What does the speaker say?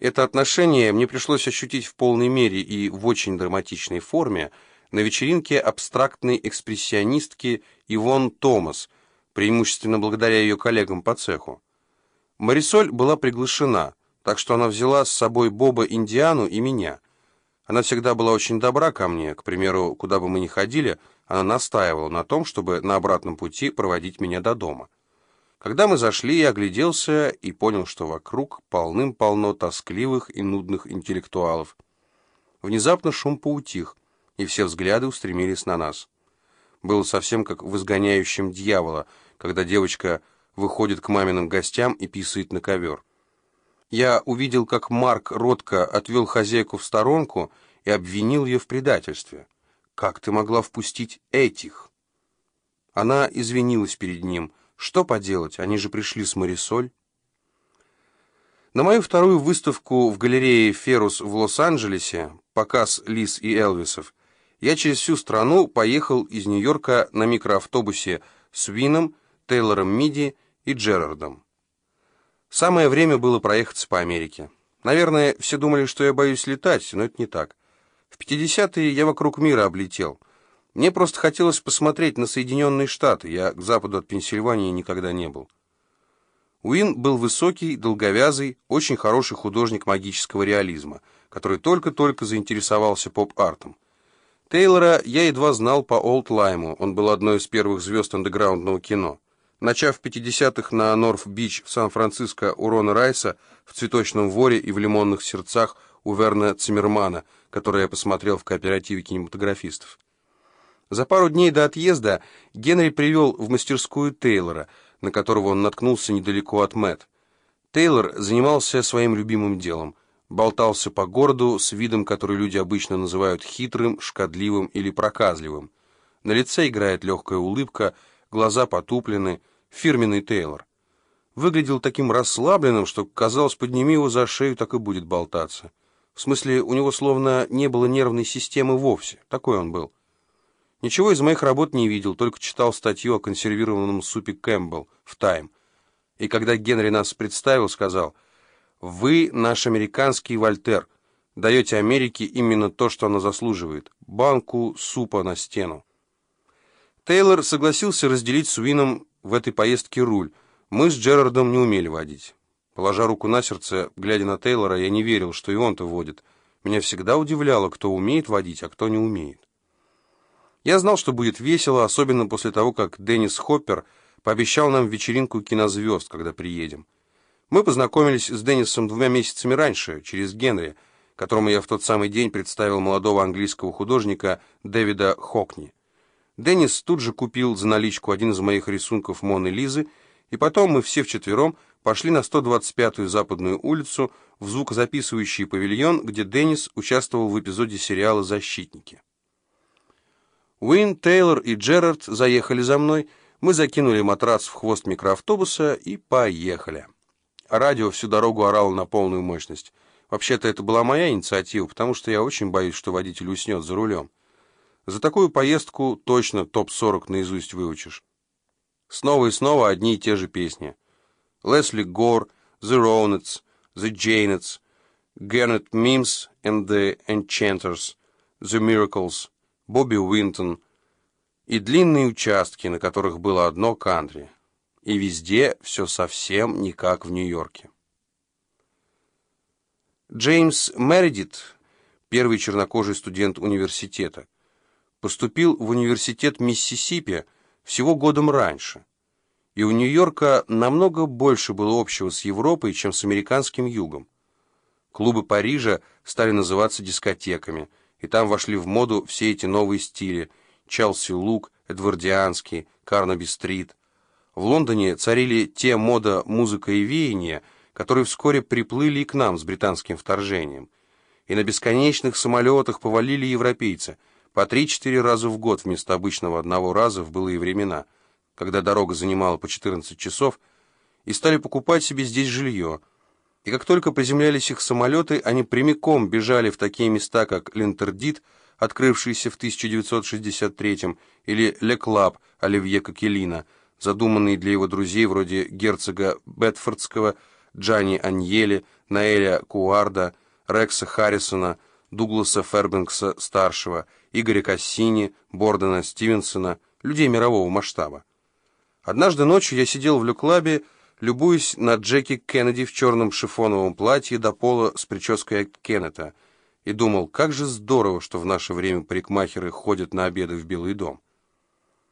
Это отношение мне пришлось ощутить в полной мере и в очень драматичной форме на вечеринке абстрактной экспрессионистки Ивон Томас, преимущественно благодаря ее коллегам по цеху. Марисоль была приглашена, так что она взяла с собой Боба Индиану и меня. Она всегда была очень добра ко мне, к примеру, куда бы мы ни ходили, она настаивала на том, чтобы на обратном пути проводить меня до дома. Когда мы зашли, я огляделся и понял, что вокруг полным-полно тоскливых и нудных интеллектуалов. Внезапно шум поутих, и все взгляды устремились на нас. Было совсем как в изгоняющем дьявола, когда девочка выходит к маминым гостям и писает на ковер. Я увидел, как Марк Ротко отвел хозяйку в сторонку и обвинил ее в предательстве. «Как ты могла впустить этих?» Она извинилась перед ним – что поделать, они же пришли с Марисоль. На мою вторую выставку в галерее «Ферус» в Лос-Анджелесе, показ Лис и Элвисов, я через всю страну поехал из Нью-Йорка на микроавтобусе с Вином, Тейлором Миди и Джерардом. Самое время было проехаться по Америке. Наверное, все думали, что я боюсь летать, но это не так. В 50-е я вокруг мира облетел – мне просто хотелось посмотреть на Соединенные Штаты. Я к западу от Пенсильвании никогда не был. Уин был высокий, долговязый, очень хороший художник магического реализма, который только-только заинтересовался поп-артом. Тейлора я едва знал по Олд Лайму, он был одной из первых звезд андеграундного кино. Начав в 50-х на Норф-Бич в Сан-Франциско у Рона Райса, в «Цветочном воре» и в «Лимонных сердцах» у Верна Циммермана, который я посмотрел в кооперативе кинематографистов. За пару дней до отъезда Генри привел в мастерскую Тейлора, на которого он наткнулся недалеко от Мэтт. Тейлор занимался своим любимым делом. Болтался по городу с видом, который люди обычно называют хитрым, шкодливым или проказливым. На лице играет легкая улыбка, глаза потуплены, фирменный Тейлор. Выглядел таким расслабленным, что, казалось, подними его за шею, так и будет болтаться. В смысле, у него словно не было нервной системы вовсе. Такой он был. Ничего из моих работ не видел, только читал статью о консервированном супе Кэмпбелл в «Тайм». И когда Генри нас представил, сказал, «Вы наш американский Вольтер, даете Америке именно то, что она заслуживает, банку супа на стену». Тейлор согласился разделить с Уином в этой поездке руль. Мы с Джерардом не умели водить. Положа руку на сердце, глядя на Тейлора, я не верил, что и он-то водит. Меня всегда удивляло, кто умеет водить, а кто не умеет. Я знал, что будет весело, особенно после того, как Деннис Хоппер пообещал нам вечеринку кинозвезд, когда приедем. Мы познакомились с Деннисом двумя месяцами раньше, через Генри, которому я в тот самый день представил молодого английского художника Дэвида Хокни. Деннис тут же купил за наличку один из моих рисунков Моны Лизы, и потом мы все вчетвером пошли на 125-ю Западную улицу в звукозаписывающий павильон, где Деннис участвовал в эпизоде сериала «Защитники». Уин, Тейлор и Джерард заехали за мной, мы закинули матрац в хвост микроавтобуса и поехали. Радио всю дорогу орало на полную мощность. Вообще-то это была моя инициатива, потому что я очень боюсь, что водитель уснет за рулем. За такую поездку точно топ-40 наизусть выучишь. Снова и снова одни и те же песни. Лесли Гор, The Ronets, The Janets, Gannett Mims and the Enchanters, The Miracles — Бобби Уинтон и длинные участки, на которых было одно кантри. И везде все совсем не как в Нью-Йорке. Джеймс Мередит, первый чернокожий студент университета, поступил в университет Миссисипи всего годом раньше. И у Нью-Йорка намного больше было общего с Европой, чем с американским югом. Клубы Парижа стали называться дискотеками – и там вошли в моду все эти новые стили – Челси-лук, Эдвардианский, Карнаби-стрит. В Лондоне царили те мода, музыка и веяния, которые вскоре приплыли и к нам с британским вторжением. И на бесконечных самолетах повалили европейцы, по три-четыре раза в год вместо обычного одного раза в былые времена, когда дорога занимала по 14 часов, и стали покупать себе здесь жилье – и как только приземлялись их самолеты, они прямиком бежали в такие места, как L'Interdit, открывшийся в 1963 или Le Club Оливье Кокелина, задуманный для его друзей вроде герцога Бетфордского, Джанни Аньели, Наэля Куарда, Рекса Харрисона, Дугласа Фербенкса-старшего, Игоря Кассини, Бордена Стивенсона, людей мирового масштаба. Однажды ночью я сидел в люклабе, любуясь на Джеки Кеннеди в черном шифоновом платье до пола с прической Кеннета, и думал, как же здорово, что в наше время парикмахеры ходят на обеды в Белый дом.